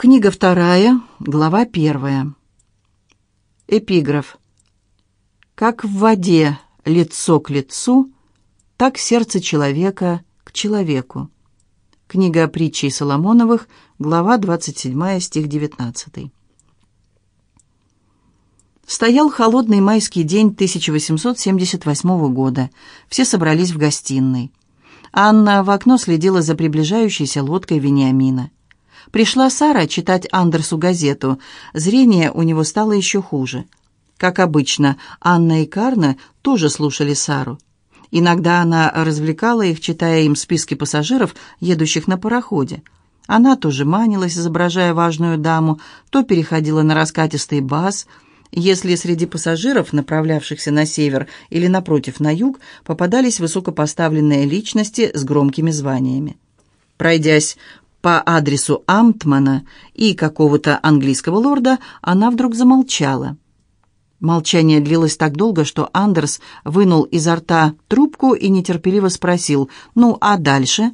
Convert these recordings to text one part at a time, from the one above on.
Книга вторая, глава первая. Эпиграф. Как в воде лицо к лицу, так сердце человека к человеку. Книга притчей Соломоновых, глава 27, стих 19. Стоял холодный майский день 1878 года. Все собрались в гостиной. Анна в окно следила за приближающейся лодкой Вениамина. Пришла Сара читать Андерсу газету. Зрение у него стало еще хуже. Как обычно, Анна и Карна тоже слушали Сару. Иногда она развлекала их, читая им списки пассажиров, едущих на пароходе. Она то жеманилась, изображая важную даму, то переходила на раскатистый бас. Если среди пассажиров, направлявшихся на север или, напротив, на юг, попадались высокопоставленные личности с громкими званиями. Пройдясь по адресу Амтмана и какого-то английского лорда, она вдруг замолчала. Молчание длилось так долго, что Андерс вынул изо рта трубку и нетерпеливо спросил «Ну, а дальше?»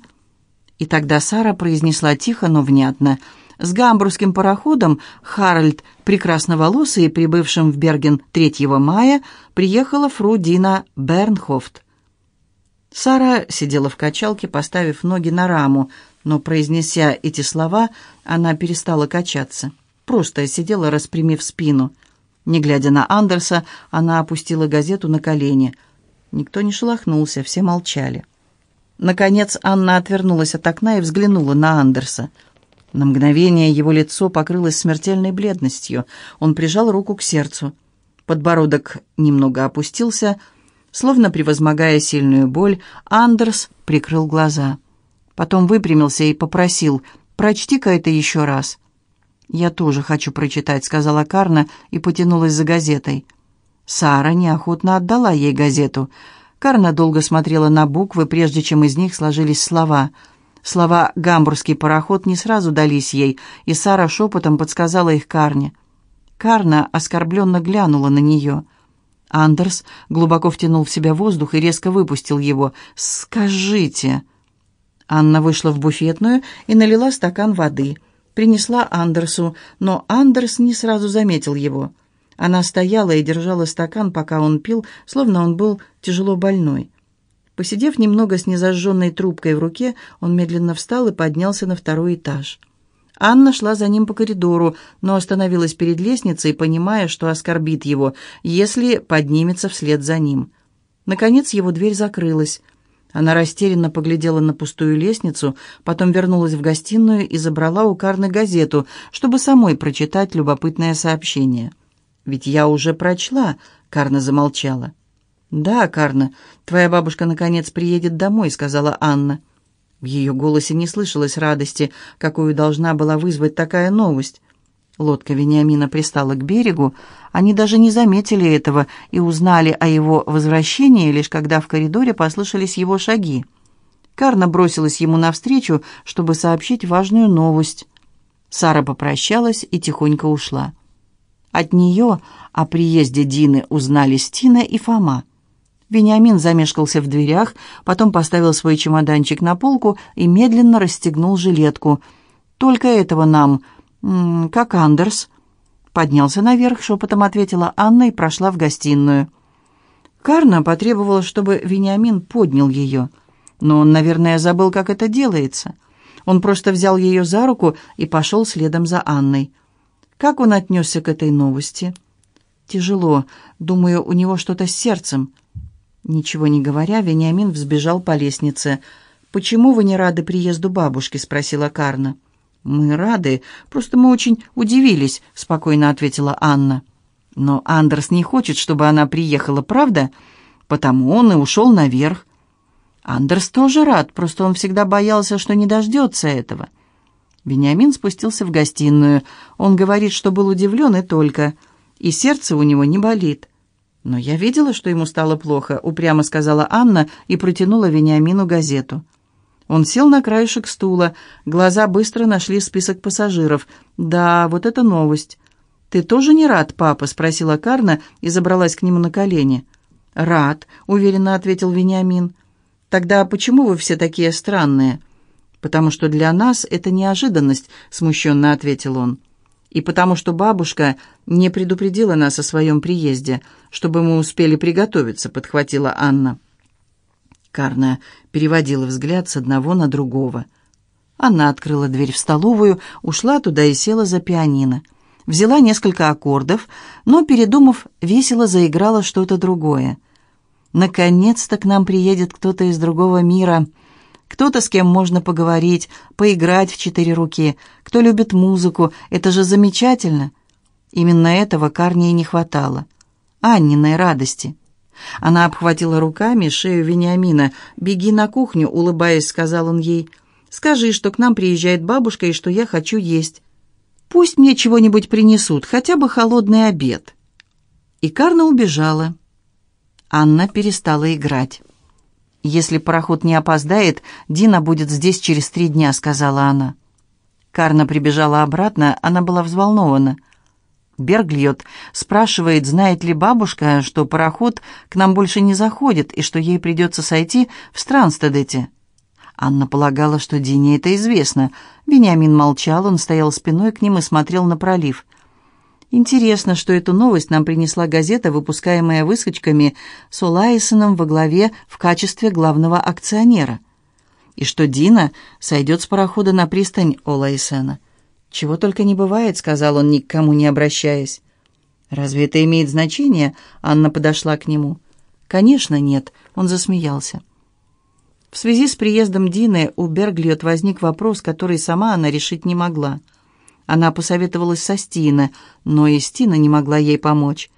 И тогда Сара произнесла тихо, но внятно «С гамбургским пароходом Харальд, прекрасноволосый, прибывшим в Берген 3 мая, приехала фру Дина Бернхофт». Сара сидела в качалке, поставив ноги на раму, но, произнеся эти слова, она перестала качаться. Просто сидела, распрямив спину. Не глядя на Андерса, она опустила газету на колени. Никто не шелохнулся, все молчали. Наконец Анна отвернулась от окна и взглянула на Андерса. На мгновение его лицо покрылось смертельной бледностью. Он прижал руку к сердцу. Подбородок немного опустился. Словно превозмогая сильную боль, Андерс прикрыл глаза. Потом выпрямился и попросил «Прочти-ка это еще раз». «Я тоже хочу прочитать», — сказала Карна и потянулась за газетой. Сара неохотно отдала ей газету. Карна долго смотрела на буквы, прежде чем из них сложились слова. Слова «гамбургский пароход» не сразу дались ей, и Сара шепотом подсказала их Карне. Карна оскорбленно глянула на нее. Андерс глубоко втянул в себя воздух и резко выпустил его. «Скажите...» Анна вышла в буфетную и налила стакан воды. Принесла Андерсу, но Андерс не сразу заметил его. Она стояла и держала стакан, пока он пил, словно он был тяжело больной. Посидев немного с незажженной трубкой в руке, он медленно встал и поднялся на второй этаж. Анна шла за ним по коридору, но остановилась перед лестницей, понимая, что оскорбит его, если поднимется вслед за ним. Наконец его дверь закрылась. Она растерянно поглядела на пустую лестницу, потом вернулась в гостиную и забрала у Карны газету, чтобы самой прочитать любопытное сообщение. «Ведь я уже прочла», — Карна замолчала. «Да, Карна, твоя бабушка наконец приедет домой», — сказала Анна. В ее голосе не слышалось радости, какую должна была вызвать такая новость. Лодка Вениамина пристала к берегу. Они даже не заметили этого и узнали о его возвращении, лишь когда в коридоре послышались его шаги. Карна бросилась ему навстречу, чтобы сообщить важную новость. Сара попрощалась и тихонько ушла. От нее о приезде Дины узнали Стина и Фома. Вениамин замешкался в дверях, потом поставил свой чемоданчик на полку и медленно расстегнул жилетку. «Только этого нам...» «Как Андерс?» Поднялся наверх, шепотом ответила Анна и прошла в гостиную. Карна потребовала, чтобы Вениамин поднял ее. Но он, наверное, забыл, как это делается. Он просто взял ее за руку и пошел следом за Анной. Как он отнесся к этой новости? Тяжело. Думаю, у него что-то с сердцем. Ничего не говоря, Вениамин взбежал по лестнице. «Почему вы не рады приезду бабушки?» — спросила Карна. «Мы рады, просто мы очень удивились», — спокойно ответила Анна. «Но Андерс не хочет, чтобы она приехала, правда? Потому он и ушел наверх». Андерс тоже рад, просто он всегда боялся, что не дождется этого. Вениамин спустился в гостиную. Он говорит, что был удивлен и только, и сердце у него не болит. «Но я видела, что ему стало плохо», — упрямо сказала Анна и протянула Вениамину газету. Он сел на краешек стула. Глаза быстро нашли список пассажиров. «Да, вот это новость». «Ты тоже не рад, папа?» — спросила Карна и забралась к нему на колени. «Рад», — уверенно ответил Вениамин. «Тогда почему вы все такие странные?» «Потому что для нас это неожиданность», — смущенно ответил он. «И потому что бабушка не предупредила нас о своем приезде, чтобы мы успели приготовиться», — подхватила Анна. Карна переводила взгляд с одного на другого. Анна открыла дверь в столовую, ушла туда и села за пианино. Взяла несколько аккордов, но, передумав, весело заиграла что-то другое. «Наконец-то к нам приедет кто-то из другого мира», кто-то, с кем можно поговорить, поиграть в четыре руки, кто любит музыку. Это же замечательно. Именно этого Карне и не хватало. Анниной радости. Она обхватила руками шею Вениамина. «Беги на кухню», — улыбаясь, сказал он ей. «Скажи, что к нам приезжает бабушка и что я хочу есть. Пусть мне чего-нибудь принесут, хотя бы холодный обед». И Карна убежала. Анна перестала играть. «Если пароход не опоздает, Дина будет здесь через три дня», — сказала она. Карна прибежала обратно, она была взволнована. Бергльот спрашивает, знает ли бабушка, что пароход к нам больше не заходит и что ей придется сойти в Странстедете. Анна полагала, что Дине это известно. Вениамин молчал, он стоял спиной к ним и смотрел на пролив. Интересно, что эту новость нам принесла газета, выпускаемая выскочками с Олайсоном во главе в качестве главного акционера. И что Дина сойдет с парохода на пристань Олайсона. «Чего только не бывает», — сказал он, никому не обращаясь. «Разве это имеет значение?» — Анна подошла к нему. «Конечно, нет», — он засмеялся. В связи с приездом Дины у Берглиот возник вопрос, который сама она решить не могла — она посоветовалась со Стина, но и Стина не могла ей помочь.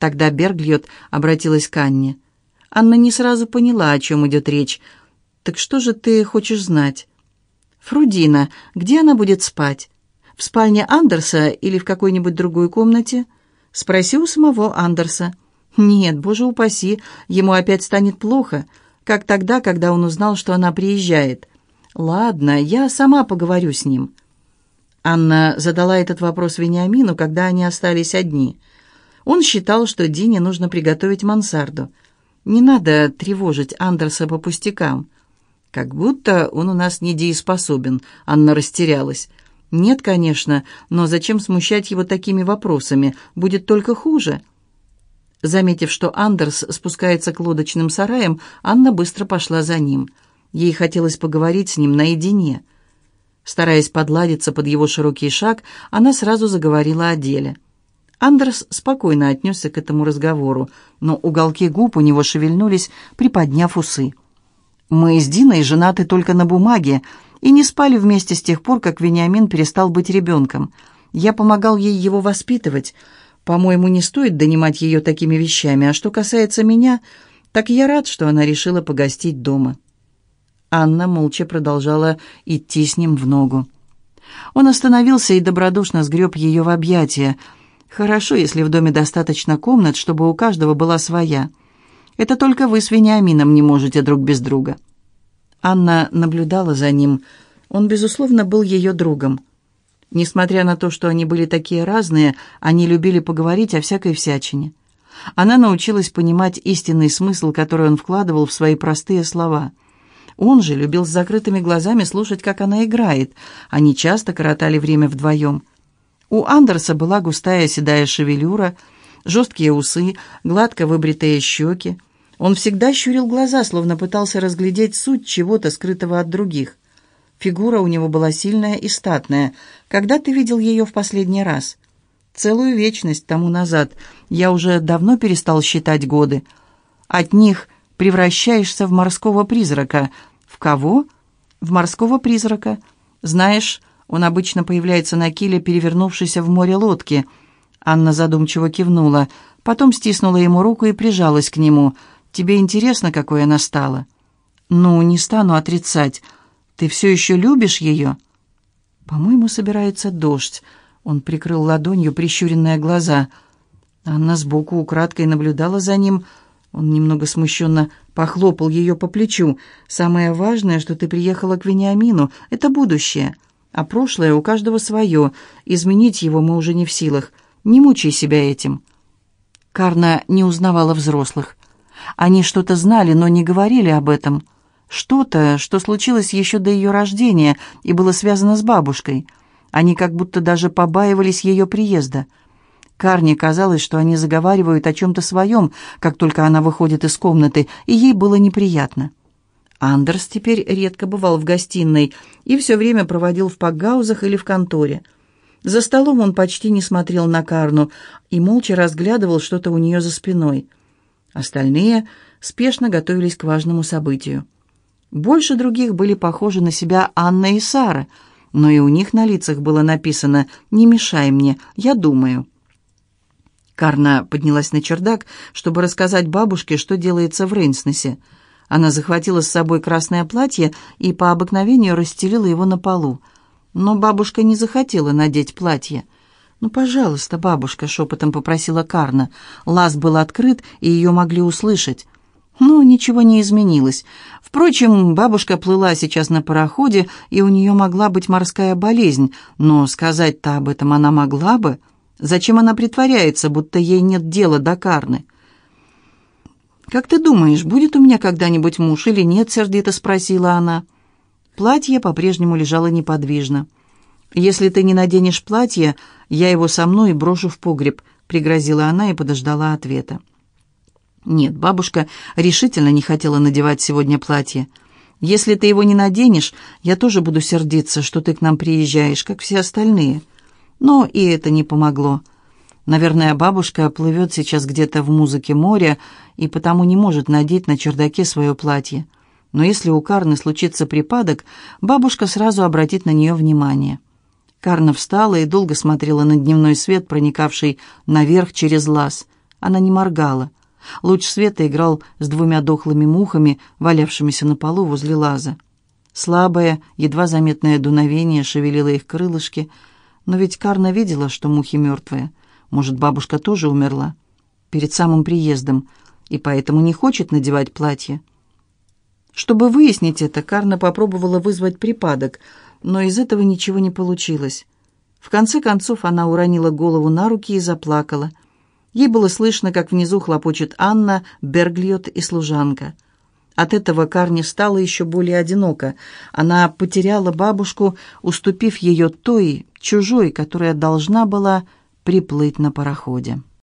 Тогда Бергльот обратилась к Анне. Анна не сразу поняла, о чем идет речь. «Так что же ты хочешь знать?» «Фрудина, где она будет спать? В спальне Андерса или в какой-нибудь другой комнате?» «Спроси у самого Андерса». «Нет, боже упаси, ему опять станет плохо, как тогда, когда он узнал, что она приезжает». «Ладно, я сама поговорю с ним». Анна задала этот вопрос Вениамину, когда они остались одни. Он считал, что Дине нужно приготовить мансарду. Не надо тревожить Андерса по пустякам. Как будто он у нас недееспособен, Анна растерялась. Нет, конечно, но зачем смущать его такими вопросами? Будет только хуже. Заметив, что Андерс спускается к лодочным сараям, Анна быстро пошла за ним. Ей хотелось поговорить с ним наедине. Стараясь подладиться под его широкий шаг, она сразу заговорила о деле. Андерс спокойно отнесся к этому разговору, но уголки губ у него шевельнулись, приподняв усы. «Мы с Диной женаты только на бумаге и не спали вместе с тех пор, как Вениамин перестал быть ребенком. Я помогал ей его воспитывать. По-моему, не стоит донимать ее такими вещами, а что касается меня, так я рад, что она решила погостить дома». Анна молча продолжала идти с ним в ногу. Он остановился и добродушно сгреб ее в объятия. «Хорошо, если в доме достаточно комнат, чтобы у каждого была своя. Это только вы с Вениамином не можете друг без друга». Анна наблюдала за ним. Он, безусловно, был ее другом. Несмотря на то, что они были такие разные, они любили поговорить о всякой всячине. Она научилась понимать истинный смысл, который он вкладывал в свои простые слова – он же любил с закрытыми глазами слушать, как она играет. Они часто коротали время вдвоем. У Андерса была густая седая шевелюра, жесткие усы, гладко выбритые щеки. Он всегда щурил глаза, словно пытался разглядеть суть чего-то, скрытого от других. Фигура у него была сильная и статная. Когда ты видел ее в последний раз? Целую вечность тому назад. Я уже давно перестал считать годы. От них превращаешься в морского призрака. В кого? В морского призрака. Знаешь, он обычно появляется на киле, перевернувшейся в море лодки. Анна задумчиво кивнула, потом стиснула ему руку и прижалась к нему. «Тебе интересно, какой она стала?» «Ну, не стану отрицать. Ты все еще любишь ее?» «По-моему, собирается дождь». Он прикрыл ладонью прищуренные глаза. Анна сбоку украдкой наблюдала за ним, — он немного смущенно похлопал ее по плечу. «Самое важное, что ты приехала к Вениамину, это будущее. А прошлое у каждого свое. Изменить его мы уже не в силах. Не мучай себя этим». Карна не узнавала взрослых. Они что-то знали, но не говорили об этом. Что-то, что случилось еще до ее рождения и было связано с бабушкой. Они как будто даже побаивались ее приезда. Карне казалось, что они заговаривают о чем-то своем, как только она выходит из комнаты, и ей было неприятно. Андерс теперь редко бывал в гостиной и все время проводил в пакгаузах или в конторе. За столом он почти не смотрел на Карну и молча разглядывал что-то у нее за спиной. Остальные спешно готовились к важному событию. Больше других были похожи на себя Анна и Сара, но и у них на лицах было написано «Не мешай мне, я думаю». Карна поднялась на чердак, чтобы рассказать бабушке, что делается в Рейнснесе. Она захватила с собой красное платье и по обыкновению расстелила его на полу. Но бабушка не захотела надеть платье. «Ну, пожалуйста, бабушка», — шепотом попросила Карна. Лаз был открыт, и ее могли услышать. Но ничего не изменилось. Впрочем, бабушка плыла сейчас на пароходе, и у нее могла быть морская болезнь, но сказать-то об этом она могла бы. Зачем она притворяется, будто ей нет дела до Карны? «Как ты думаешь, будет у меня когда-нибудь муж или нет?» — сердито спросила она. Платье по-прежнему лежало неподвижно. «Если ты не наденешь платье, я его со мной брошу в погреб», — пригрозила она и подождала ответа. Нет, бабушка решительно не хотела надевать сегодня платье. «Если ты его не наденешь, я тоже буду сердиться, что ты к нам приезжаешь, как все остальные». Но и это не помогло. Наверное, бабушка плывет сейчас где-то в музыке моря и потому не может надеть на чердаке свое платье. Но если у Карны случится припадок, бабушка сразу обратит на нее внимание. Карна встала и долго смотрела на дневной свет, проникавший наверх через лаз. Она не моргала. Луч света играл с двумя дохлыми мухами, валявшимися на полу возле лаза. Слабое, едва заметное дуновение шевелило их крылышки, но ведь Карна видела, что мухи мертвые. Может, бабушка тоже умерла? Перед самым приездом, и поэтому не хочет надевать платье. Чтобы выяснить это, Карна попробовала вызвать припадок, но из этого ничего не получилось. В конце концов она уронила голову на руки и заплакала – Ей было слышно, как внизу хлопочет Анна, Берглиот и служанка. От этого Карни стало еще более одиноко. Она потеряла бабушку, уступив ее той, чужой, которая должна была приплыть на пароходе.